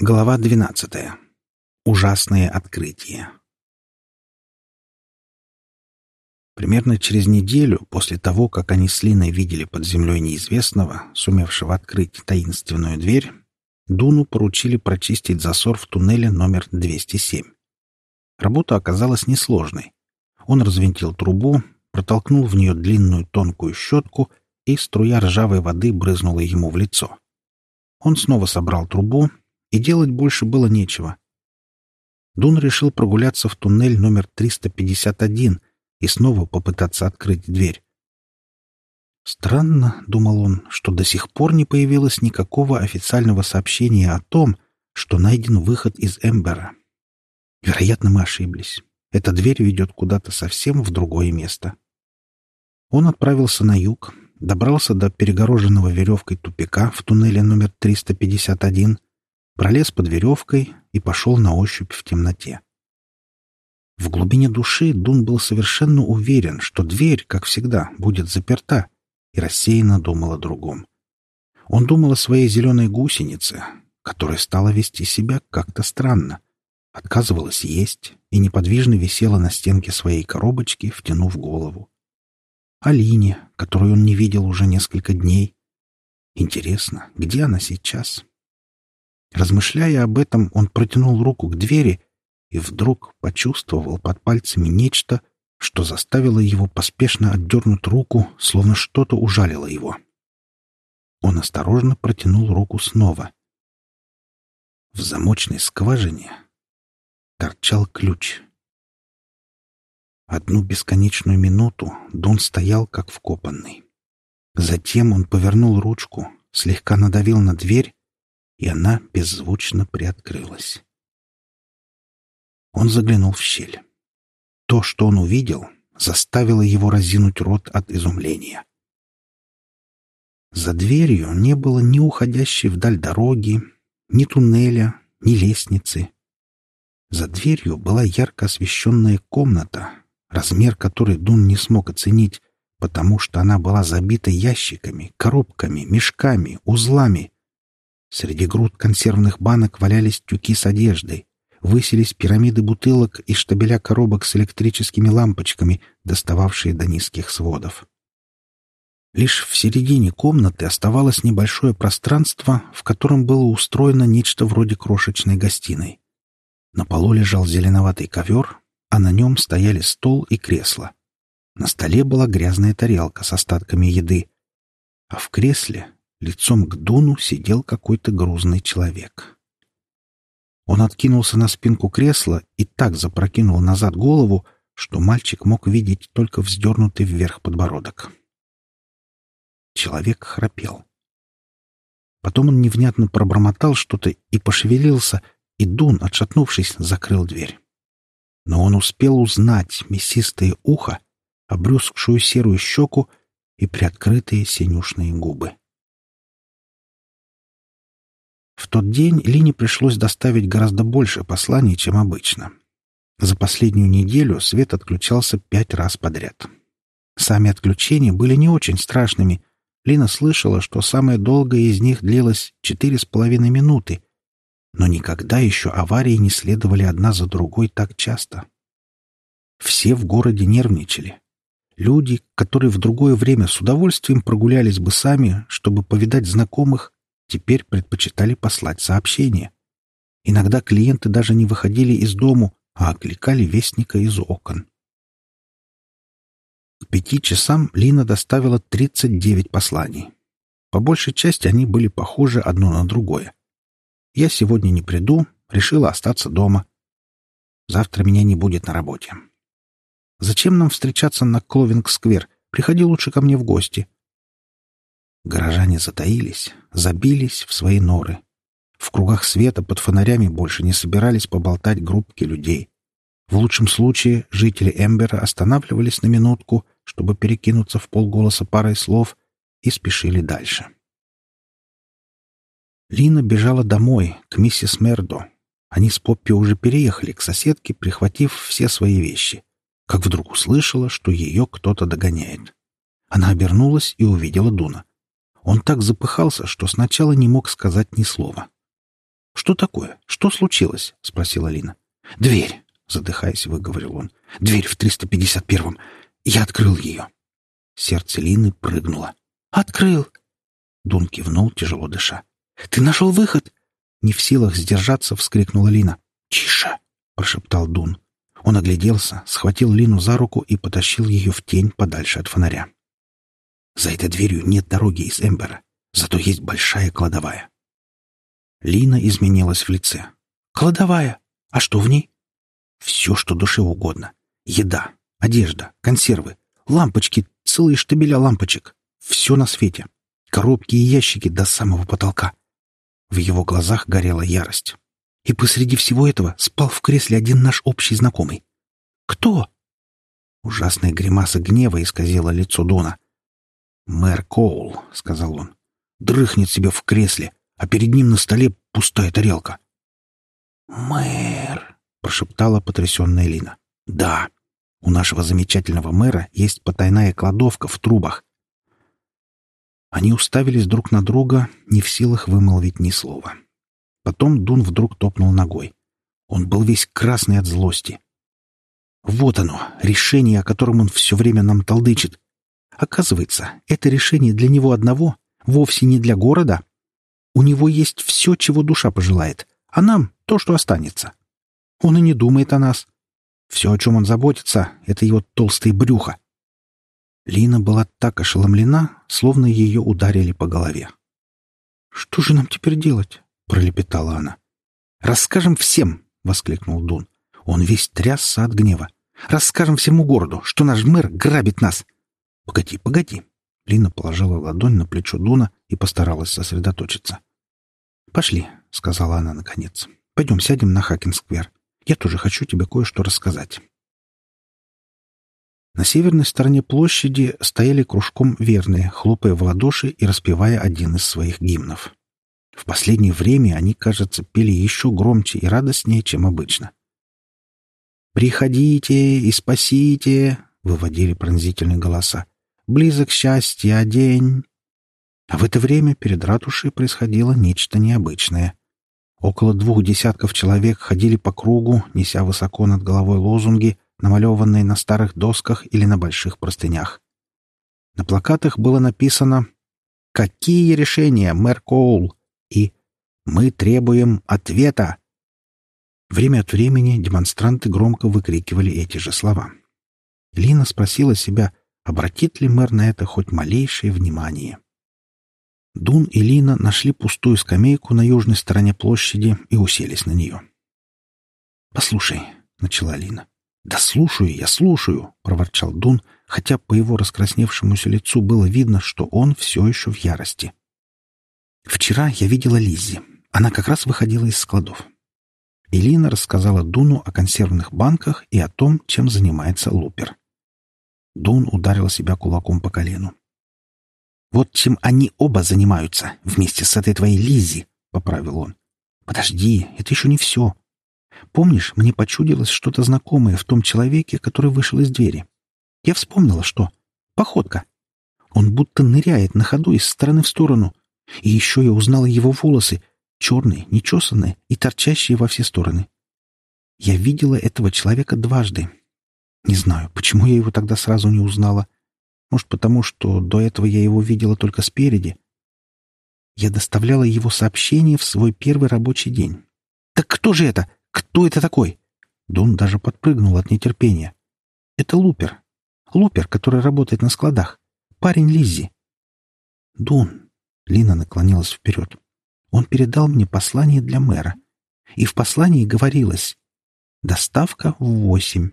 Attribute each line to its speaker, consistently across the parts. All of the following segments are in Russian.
Speaker 1: Глава двенадцатая. Ужасное открытие. Примерно через неделю после того, как они с Линой видели под землей неизвестного, сумевшего открыть таинственную дверь, Дуну поручили прочистить засор в туннеле номер 207. Работа оказалась несложной. Он развинтил трубу, протолкнул в нее длинную тонкую щетку, и струя ржавой воды брызнула ему в лицо. Он снова собрал трубу, и делать больше было нечего. Дун решил прогуляться в туннель номер 351 и снова попытаться открыть дверь. Странно, — думал он, — что до сих пор не появилось никакого официального сообщения о том, что найден выход из Эмбера. Вероятно, мы ошиблись. Эта дверь ведет куда-то совсем в другое место. Он отправился на юг, добрался до перегороженного веревкой тупика в туннеле номер 351 пролез под веревкой и пошел на ощупь в темноте. В глубине души Дун был совершенно уверен, что дверь, как всегда, будет заперта, и рассеянно думал о другом. Он думал о своей зеленой гусенице, которая стала вести себя как-то странно, отказывалась есть и неподвижно висела на стенке своей коробочки, втянув голову. О Лине, которую он не видел уже несколько дней. Интересно, где она сейчас? Размышляя об этом, он протянул руку к двери и вдруг почувствовал под пальцами нечто, что заставило его поспешно отдернуть руку, словно что-то ужалило его. Он осторожно протянул руку снова. В замочной скважине торчал ключ. Одну бесконечную минуту Дон стоял как вкопанный. Затем он повернул ручку, слегка надавил на дверь и она беззвучно приоткрылась. Он заглянул в щель. То, что он увидел, заставило его разинуть рот от изумления. За дверью не было ни уходящей вдаль дороги, ни туннеля, ни лестницы. За дверью была ярко освещенная комната, размер которой Дун не смог оценить, потому что она была забита ящиками, коробками, мешками, узлами, Среди груд консервных банок валялись тюки с одеждой, высились пирамиды бутылок и штабеля коробок с электрическими лампочками, достававшие до низких сводов. Лишь в середине комнаты оставалось небольшое пространство, в котором было устроено нечто вроде крошечной гостиной. На полу лежал зеленоватый ковер, а на нем стояли стол и кресло. На столе была грязная тарелка с остатками еды, а в кресле Лицом к Дуну сидел какой-то грузный человек. Он откинулся на спинку кресла и так запрокинул назад голову, что мальчик мог видеть только вздернутый вверх подбородок. Человек храпел. Потом он невнятно пробормотал что-то и пошевелился, и Дун, отшатнувшись, закрыл дверь. Но он успел узнать мясистое ухо, обрюзгшую серую щеку и приоткрытые синюшные губы. В тот день Лине пришлось доставить гораздо больше посланий, чем обычно. За последнюю неделю свет отключался пять раз подряд. Сами отключения были не очень страшными. Лина слышала, что самое долгое из них длилось четыре с половиной минуты, но никогда еще аварии не следовали одна за другой так часто. Все в городе нервничали. Люди, которые в другое время с удовольствием прогулялись бы сами, чтобы повидать знакомых, теперь предпочитали послать сообщение. Иногда клиенты даже не выходили из дому, а окликали вестника из окон. К пяти часам Лина доставила 39 посланий. По большей части они были похожи одно на другое. «Я сегодня не приду, решила остаться дома. Завтра меня не будет на работе. Зачем нам встречаться на Кловинг-сквер? Приходи лучше ко мне в гости. Горожане затаились, забились в свои норы. В кругах света под фонарями больше не собирались поболтать группки людей. В лучшем случае жители Эмбера останавливались на минутку, чтобы перекинуться в полголоса парой слов, и спешили дальше. Лина бежала домой, к миссис Мердо. Они с Поппи уже переехали к соседке, прихватив все свои вещи. Как вдруг услышала, что ее кто-то догоняет. Она обернулась и увидела Дуна. Он так запыхался, что сначала не мог сказать ни слова. «Что такое? Что случилось?» — спросила Лина. «Дверь!» — задыхаясь, выговорил он. «Дверь в 351-м. Я открыл ее». Сердце Лины прыгнуло. «Открыл!» Дун кивнул, тяжело дыша. «Ты нашел выход?» Не в силах сдержаться, вскрикнула Лина. «Тише!» — прошептал Дун. Он огляделся, схватил Лину за руку и потащил ее в тень подальше от фонаря. За этой дверью нет дороги из Эмбера, зато есть большая кладовая. Лина изменилась в лице. «Кладовая? А что в ней?» «Все, что душе угодно. Еда, одежда, консервы, лампочки, целые штабеля лампочек. Все на свете. Коробки и ящики до самого потолка». В его глазах горела ярость. И посреди всего этого спал в кресле один наш общий знакомый. «Кто?» Ужасная гримаса гнева исказила лицо Дона. «Мэр Коул», — сказал он, — «дрыхнет себе в кресле, а перед ним на столе пустая тарелка». «Мэр», — прошептала потрясенная Лина. «Да, у нашего замечательного мэра есть потайная кладовка в трубах». Они уставились друг на друга, не в силах вымолвить ни слова. Потом Дун вдруг топнул ногой. Он был весь красный от злости. Вот оно, решение, о котором он все время нам толдычит. Оказывается, это решение для него одного, вовсе не для города. У него есть все, чего душа пожелает, а нам — то, что останется. Он и не думает о нас. Все, о чем он заботится, — это его толстое брюхо. Лина была так ошеломлена, словно ее ударили по голове. «Что же нам теперь делать?» — пролепетала она. «Расскажем всем!» — воскликнул Дун. Он весь трясся от гнева. «Расскажем всему городу, что наш мэр грабит нас!» «Погоди, погоди!» Лина положила ладонь на плечо Дуна и постаралась сосредоточиться. «Пошли», — сказала она наконец. «Пойдем сядем на Хакинсквер. Я тоже хочу тебе кое-что рассказать». На северной стороне площади стояли кружком верные, хлопая в ладоши и распевая один из своих гимнов. В последнее время они, кажется, пели еще громче и радостнее, чем обычно. «Приходите и спасите!» — выводили пронзительные голоса. «Близок счастья день!» А в это время перед ратушей происходило нечто необычное. Около двух десятков человек ходили по кругу, неся высоко над головой лозунги, намалеванные на старых досках или на больших простынях. На плакатах было написано «Какие решения, мэр Коул?» и «Мы требуем ответа!» Время от времени демонстранты громко выкрикивали эти же слова. Лина спросила себя, обратит ли мэр на это хоть малейшее внимание. Дун и Лина нашли пустую скамейку на южной стороне площади и уселись на нее. «Послушай», — начала Лина. «Да слушаю, я слушаю», — проворчал Дун, хотя по его раскрасневшемуся лицу было видно, что он все еще в ярости. Вчера я видела Лиззи. Она как раз выходила из складов. Элина рассказала Дуну о консервных банках и о том, чем занимается Лупер. Дун ударил себя кулаком по колену. «Вот чем они оба занимаются, вместе с этой твоей Лиззи», — поправил он. «Подожди, это еще не все. Помнишь, мне почудилось что-то знакомое в том человеке, который вышел из двери? Я вспомнила, что... Походка. Он будто ныряет на ходу из стороны в сторону, и еще я узнала его волосы, черные, нечесанные и торчащие во все стороны. Я видела этого человека дважды. Не знаю, почему я его тогда сразу не узнала. Может, потому что до этого я его видела только спереди. Я доставляла его сообщение в свой первый рабочий день. «Так кто же это? Кто это такой?» Дон даже подпрыгнул от нетерпения. «Это Лупер. Лупер, который работает на складах. Парень Лиззи». «Дун, Лина наклонилась вперед. Он передал мне послание для мэра. И в послании говорилось «Доставка в восемь».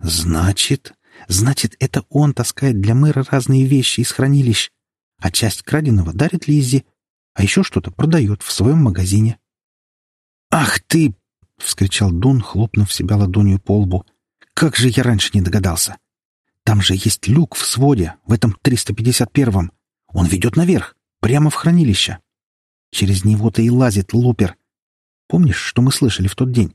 Speaker 1: «Значит, значит, это он таскает для мэра разные вещи из хранилищ, а часть краденого дарит Лиззи, а еще что-то продает в своем магазине». «Ах ты!» — вскричал Дун, хлопнув себя ладонью по лбу. «Как же я раньше не догадался! Там же есть люк в своде, в этом 351-м. Он ведет наверх, прямо в хранилище. Через него-то и лазит лупер. Помнишь, что мы слышали в тот день?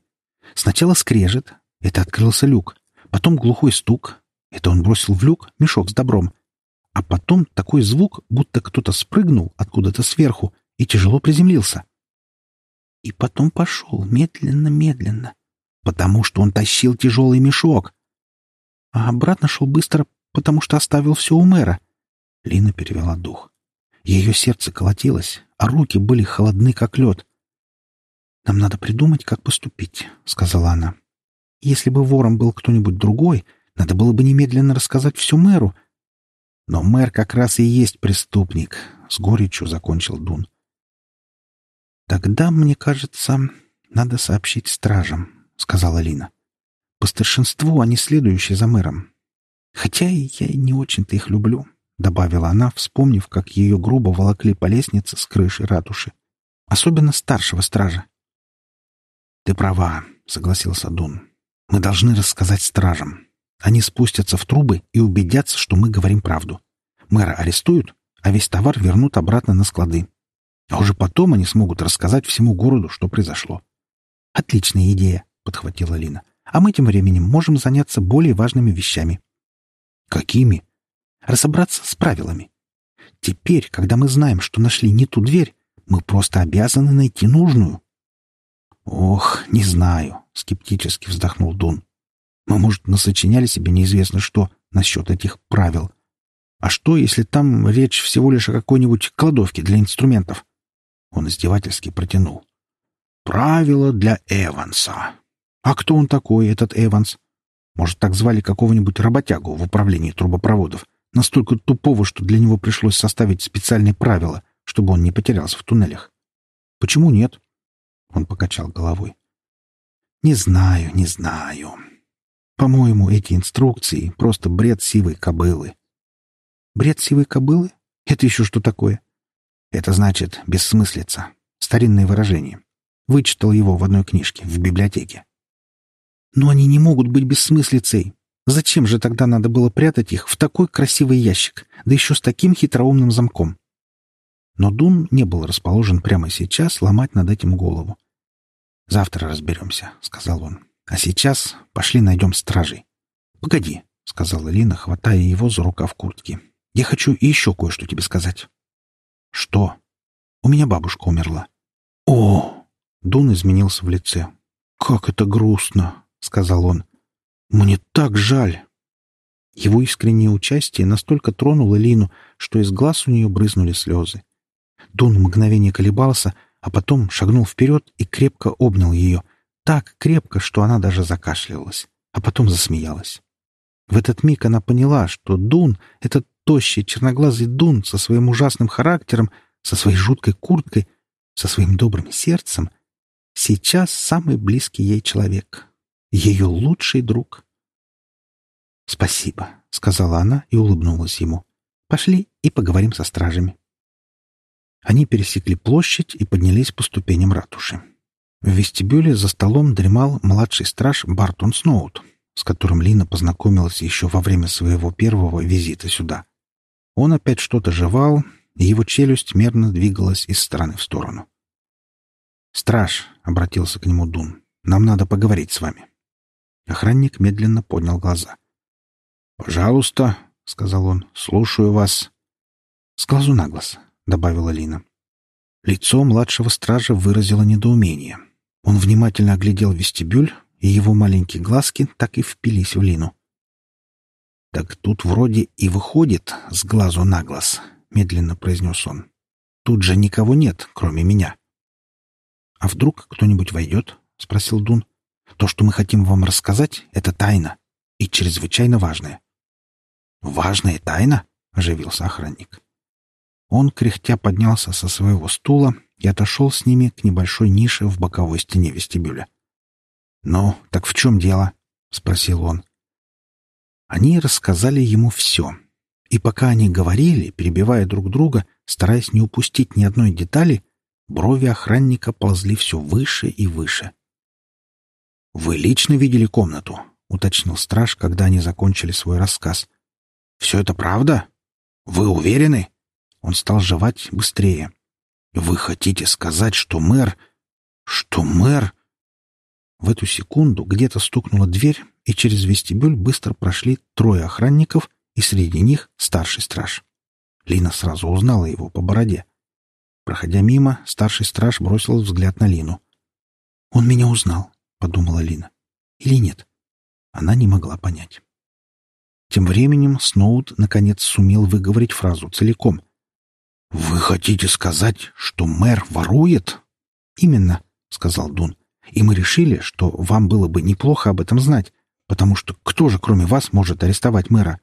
Speaker 1: Сначала скрежет, это открылся люк. Потом глухой стук, это он бросил в люк мешок с добром. А потом такой звук, будто кто-то спрыгнул откуда-то сверху и тяжело приземлился. И потом пошел медленно-медленно, потому что он тащил тяжелый мешок. А обратно шел быстро, потому что оставил все у мэра. Лина перевела дух. Ее сердце колотилось, а руки были холодны, как лед. «Нам надо придумать, как поступить», — сказала она. «Если бы вором был кто-нибудь другой, надо было бы немедленно рассказать все мэру. Но мэр как раз и есть преступник», — с горечью закончил Дун. «Тогда, мне кажется, надо сообщить стражам», — сказала Лина. «По старшинству они следующие за мэром. Хотя я не очень-то их люблю», — добавила она, вспомнив, как ее грубо волокли по лестнице с крыши ратуши. «Особенно старшего стража». «Ты права», — согласился Дун. «Мы должны рассказать стражам. Они спустятся в трубы и убедятся, что мы говорим правду. Мэра арестуют, а весь товар вернут обратно на склады. А уже потом они смогут рассказать всему городу, что произошло. «Отличная идея», — подхватила Лина. «А мы тем временем можем заняться более важными вещами». «Какими?» «Разобраться с правилами. Теперь, когда мы знаем, что нашли не ту дверь, мы просто обязаны найти нужную». «Ох, не знаю», — скептически вздохнул Дун. «Мы, может, насочиняли себе неизвестно что насчет этих правил. А что, если там речь всего лишь о какой-нибудь кладовке для инструментов? Он издевательски протянул. «Правило для Эванса». «А кто он такой, этот Эванс?» Может, так звали какого-нибудь работягу в управлении трубопроводов, настолько тупого, что для него пришлось составить специальные правила, чтобы он не потерялся в туннелях. Почему нет? Он покачал головой. Не знаю, не знаю. По-моему, эти инструкции — просто бред сивой кобылы. Бред сивой кобылы? Это еще что такое? Это значит «бессмыслица». Старинное выражение. Вычитал его в одной книжке в библиотеке. Но они не могут быть бессмыслицей. Зачем же тогда надо было прятать их в такой красивый ящик, да еще с таким хитроумным замком? Но Дун не был расположен прямо сейчас ломать над этим голову. «Завтра разберемся», — сказал он. «А сейчас пошли найдем стражей». «Погоди», — сказала Лина, хватая его за рукав куртки. «Я хочу еще кое-что тебе сказать». «Что?» «У меня бабушка умерла». «О!» Дун изменился в лице. «Как это грустно!» — сказал он. «Мне так жаль!» Его искреннее участие настолько тронуло Лину, что из глаз у нее брызнули слезы. Дун мгновение колебался, а потом шагнул вперед и крепко обнял ее. Так крепко, что она даже закашлялась, а потом засмеялась. В этот миг она поняла, что Дун, этот тощий, черноглазый Дун со своим ужасным характером, со своей жуткой курткой, со своим добрым сердцем, сейчас самый близкий ей человек, ее лучший друг. «Спасибо», — сказала она и улыбнулась ему. «Пошли и поговорим со стражами». Они пересекли площадь и поднялись по ступеням ратуши. В вестибюле за столом дремал младший страж Бартон Сноут, с которым Лина познакомилась еще во время своего первого визита сюда. Он опять что-то жевал, и его челюсть мерно двигалась из стороны в сторону. «Страж», — обратился к нему Дун, — «нам надо поговорить с вами». Охранник медленно поднял глаза. «Пожалуйста», — сказал он, — «слушаю вас». «С глазу на глаз», — добавила Лина. Лицо младшего стража выразило недоумение. Он внимательно оглядел вестибюль, и его маленькие глазки так и впились в Лину. «Так тут вроде и выходит с глазу на глаз», — медленно произнес он. «Тут же никого нет, кроме меня». «А вдруг кто-нибудь войдет?» — спросил Дун. «То, что мы хотим вам рассказать, — это тайна, и чрезвычайно важная». «Важная тайна?» — оживился охранник. Он, кряхтя, поднялся со своего стула и отошел с ними к небольшой нише в боковой стене вестибюля. «Ну, так в чем дело?» — спросил он. Они рассказали ему все. И пока они говорили, перебивая друг друга, стараясь не упустить ни одной детали, брови охранника ползли все выше и выше. «Вы лично видели комнату?» — уточнил страж, когда они закончили свой рассказ. «Все это правда? Вы уверены?» Он стал жевать быстрее. «Вы хотите сказать, что мэр... что мэр...» В эту секунду где-то стукнула дверь, и через вестибюль быстро прошли трое охранников, и среди них старший страж. Лина сразу узнала его по бороде. Проходя мимо, старший страж бросил взгляд на Лину. «Он меня узнал», — подумала Лина. «Или нет?» Она не могла понять. Тем временем Сноуд наконец сумел выговорить фразу целиком. «Вы хотите сказать, что мэр ворует?» «Именно», — сказал Дун. «И мы решили, что вам было бы неплохо об этом знать, потому что кто же, кроме вас, может арестовать мэра?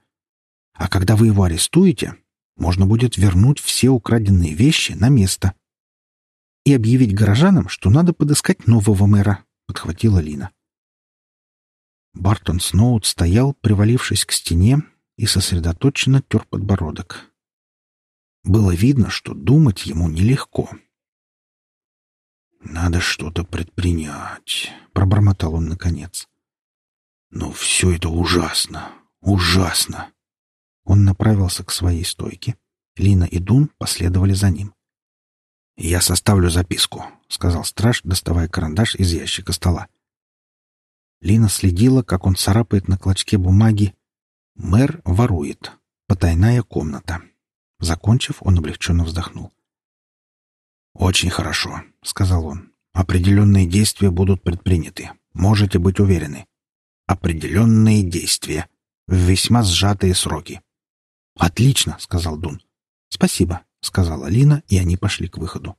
Speaker 1: А когда вы его арестуете, можно будет вернуть все украденные вещи на место. И объявить горожанам, что надо подыскать нового мэра», — подхватила Лина. Бартон Сноуд стоял, привалившись к стене, и сосредоточенно тер подбородок. Было видно, что думать ему нелегко. «Надо что-то предпринять», — пробормотал он наконец. «Но все это ужасно, ужасно!» Он направился к своей стойке. Лина и Дун последовали за ним. «Я составлю записку», — сказал страж, доставая карандаш из ящика стола. Лина следила, как он царапает на клочке бумаги «Мэр ворует. Потайная комната». Закончив, он облегченно вздохнул. «Очень хорошо», — сказал он. «Определенные действия будут предприняты. Можете быть уверены. Определенные действия. В весьма сжатые сроки». «Отлично», — сказал Дун. «Спасибо», — сказала Лина, и они пошли к выходу.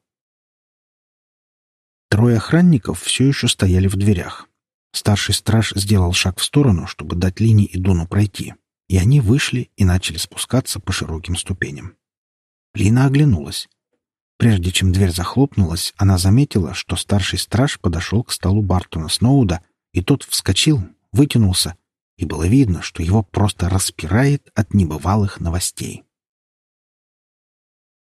Speaker 1: Трое охранников все еще стояли в дверях. Старший страж сделал шаг в сторону, чтобы дать Лине и Дуну пройти и они вышли и начали спускаться по широким ступеням. Лина оглянулась. Прежде чем дверь захлопнулась, она заметила, что старший страж подошел к столу Бартона Сноуда, и тот вскочил, вытянулся, и было видно, что его просто распирает от небывалых новостей.